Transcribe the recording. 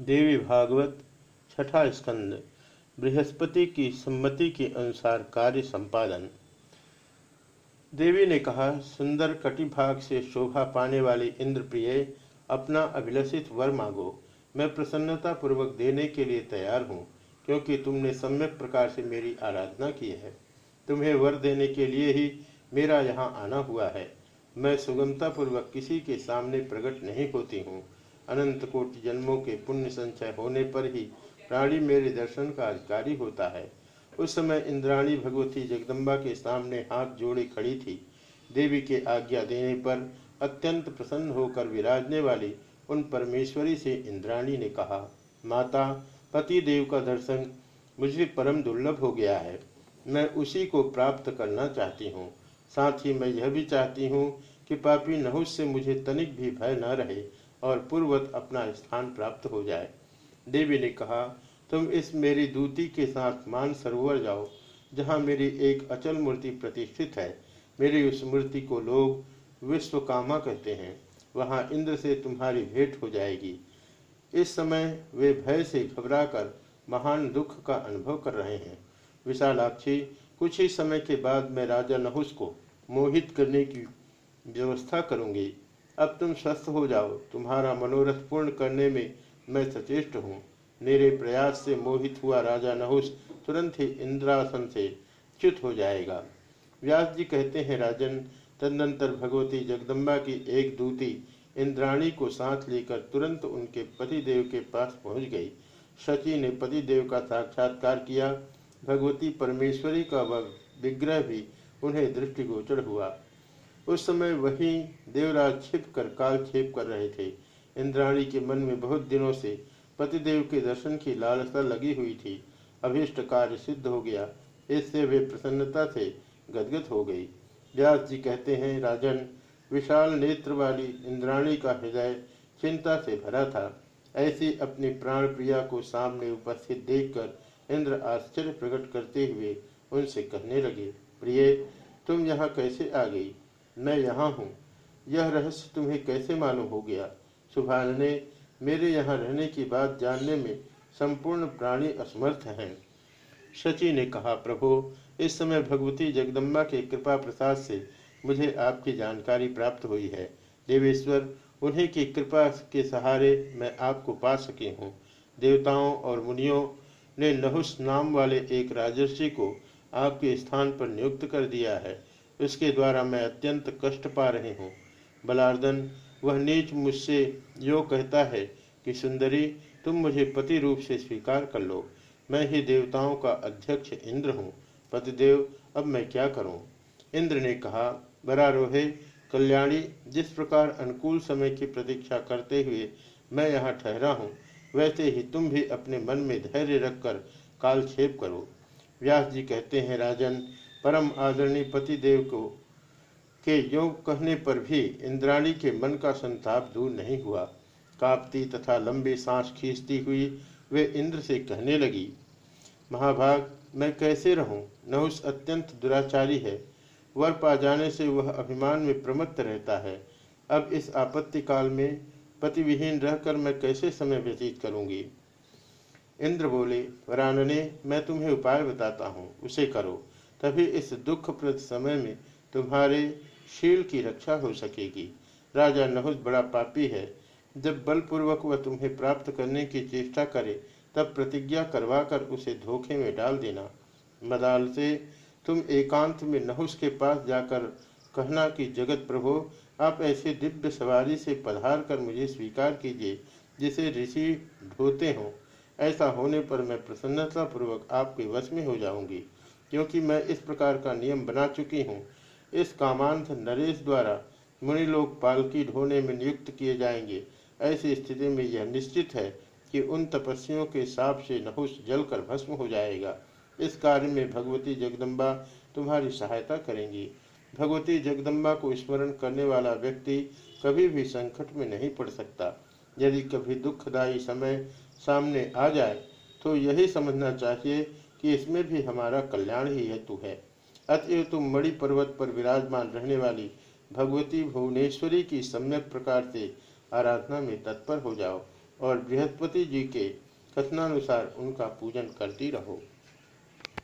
देवी भागवत, छठा स्कंद, बृहस्पति की सम्मति के अनुसार कार्य संपादन। देवी ने कहा, सुंदर कटिभाग से शोभा पाने वाले इंद्र प्रिय अपना अभिलषित वर मांगो। मैं प्रसन्नता पूर्वक देने के लिए तैयार हूँ, क्योंकि तुमने सम्यक प्रकार से मेरी आराधना की है। तुम्हें वर देने के लिए ही मेरा यहाँ आना हुआ है। मैं सुगमता पूर्वक किसी के सामने प्रकट नहीं होती हूँ। अनंत कोटि जन्मों के पुण्य संचय होने पर ही प्राणी मेरे दर्शन का अधिकारी होता है। उस समय इंद्राणी भगवती जगदम्बा के सामने हाथ जोड़े खड़ी थी। देवी के आज्ञा देने पर अत्यंत प्रसन्न होकर विराजने वाली उन परमेश्वरी से इंद्राणी ने कहा, माता पति देव का दर्शन मुझे परम दुर्लभ हो गया है। मैं उसी को प्राप्त करना चाहती हूँ। साथ ही मैं यह भी चाहती हूँ कि पापी नहुस से मुझे तनिक भी भय न रहे। और पूर्वत अपना स्थान प्राप्त हो जाए। देवी ने कहा, तुम इस मेरी दूती के साथ मान सरोवर जाओ, जहाँ मेरी एक अचल मूर्ति प्रतिष्ठित है। मेरी उस मूर्ति को लोग विश्वकामा कहते हैं। वहाँ इंद्र से तुम्हारी भेंट हो जाएगी। इस समय वे भय से घबराकर महान दुख का अनुभव कर रहे हैं। विशालाक्षी, कुछ ही समय के बाद मैं राजा नहुस को मोहित करने की व्यवस्था करूँगी। अब तुम स्वस्थ हो जाओ। तुम्हारा मनोरथ पूर्ण करने में मैं सचेष्ट हूँ। मेरे प्रयास से मोहित हुआ राजा नहुस तुरंत ही इंद्रासन से च्युत हो जाएगा। व्यास जी कहते हैं, राजन, तदनंतर भगवती जगदम्बा की एक दूती इंद्राणी को साथ लेकर तुरंत उनके पतिदेव के पास पहुँच गई। शची ने पतिदेव का साक्षात्कार किया। भगवती परमेश्वरी का वह विग्रह भी उन्हें दृष्टिगोचर हुआ। उस समय वही देवराज छिप कर काल छेप कर रहे थे। इंद्राणी के मन में बहुत दिनों से पतिदेव के दर्शन की लालसा लगी हुई थी। अभीष्ट कार्य सिद्ध हो गया। इससे वे प्रसन्नता से गदगद हो गई। व्यास जी कहते हैं, राजन, विशाल नेत्र वाली इंद्राणी का हृदय चिंता से भरा था। ऐसी अपनी प्राण प्रिया को सामने उपस्थित देखकर इंद्र आश्चर्य प्रकट करते हुए उनसे कहने लगे, प्रिय, तुम यहाँ कैसे आ गई? मैं यहाँ हूँ। यह रहस्य तुम्हें कैसे मालूम हो गया? सुभान ने मेरे यहाँ रहने की बात जानने में संपूर्ण प्राणी असमर्थ हैं। शची ने कहा, प्रभु, इस समय भगवती जगदम्बा के कृपा प्रसाद से मुझे आपकी जानकारी प्राप्त हुई है। देवेश्वर, उन्हीं की कृपा के सहारे मैं आपको पा सकी हूँ। देवताओं और मुनियों ने नहुस नाम वाले एक राजर्षि को आपके स्थान पर नियुक्त कर दिया है। इसके द्वारा मैं अत्यंत कष्ट पा रही हूँ। बलार्दन, वह नीच मुझसे यो कहता है कि, सुंदरी, तुम मुझे पति रूप से स्वीकार कर लो। मैं ही देवताओं का अध्यक्ष इंद्र हूँ। पतिदेव, अब मैं क्या करूँ? इंद्र ने कहा, बरारोहे, कल्याणी, जिस प्रकार अनुकूल समय की प्रतीक्षा करते हुए मैं यहाँ ठहरा हूँ, वैसे ही तुम भी अपने मन में धैर्य रखकर कालक्षेप करो। व्यास जी कहते हैं, राजन परम आदरणीय पति देव को, के योग कहने पर भी इंद्राणी के मन का संताप दूर नहीं हुआ। कांपती तथा लंबी सांस खींचती हुई वे इंद्र से कहने लगी, महाभाग, मैं कैसे रहूँ? नहुस अत्यंत दुराचारी है। वर पा जाने से वह अभिमान में प्रमत्त रहता है। अब इस आपत्ति काल में पतिविहीन रहकर मैं कैसे समय व्यतीत करूँगी? इंद्र बोले, वरानने, मैं तुम्हें उपाय बताता हूँ। उसे करो। तभी इस दुखप्रद समय में तुम्हारे शील की रक्षा हो सकेगी। राजा नहुस बड़ा पापी है। जब बलपूर्वक वह तुम्हें प्राप्त करने की चेष्टा करे, तब प्रतिज्ञा करवाकर उसे धोखे में डाल देना। मदाल से, तुम एकांत में नहुस के पास जाकर कहना कि, जगत प्रभो, आप ऐसे दिव्य सवारी से पधार कर मुझे स्वीकार कीजिए, जिसे ऋषि ढोते हों। ऐसा होने पर मैं प्रसन्नतापूर्वक आपके वश में हो जाऊँगी। क्योंकि मैं इस प्रकार का नियम बना चुकी हूँ। इस कामांत नरेश द्वारा मुनि लोग पालकी ढोने में नियुक्त किए जाएँगे। ऐसी स्थिति में यह निश्चित है कि उन तपस्वियों के साप से नहुस जलकर भस्म हो जाएगा। इस कार्य में भगवती जगदम्बा तुम्हारी सहायता करेंगी। भगवती जगदम्बा को स्मरण करने वाला व्यक्ति कभी भी संकट में नहीं पड़ सकता। यदि कभी दुखदायी समय सामने आ जाए तो यही समझना चाहिए कि इसमें भी हमारा कल्याण ही हेतु है। अतएव तुम मणि पर्वत पर विराजमान रहने वाली भगवती भुवनेश्वरी की सम्यक प्रकार से आराधना में तत्पर हो जाओ और बृहस्पति जी के कथनानुसार उनका पूजन करती रहो।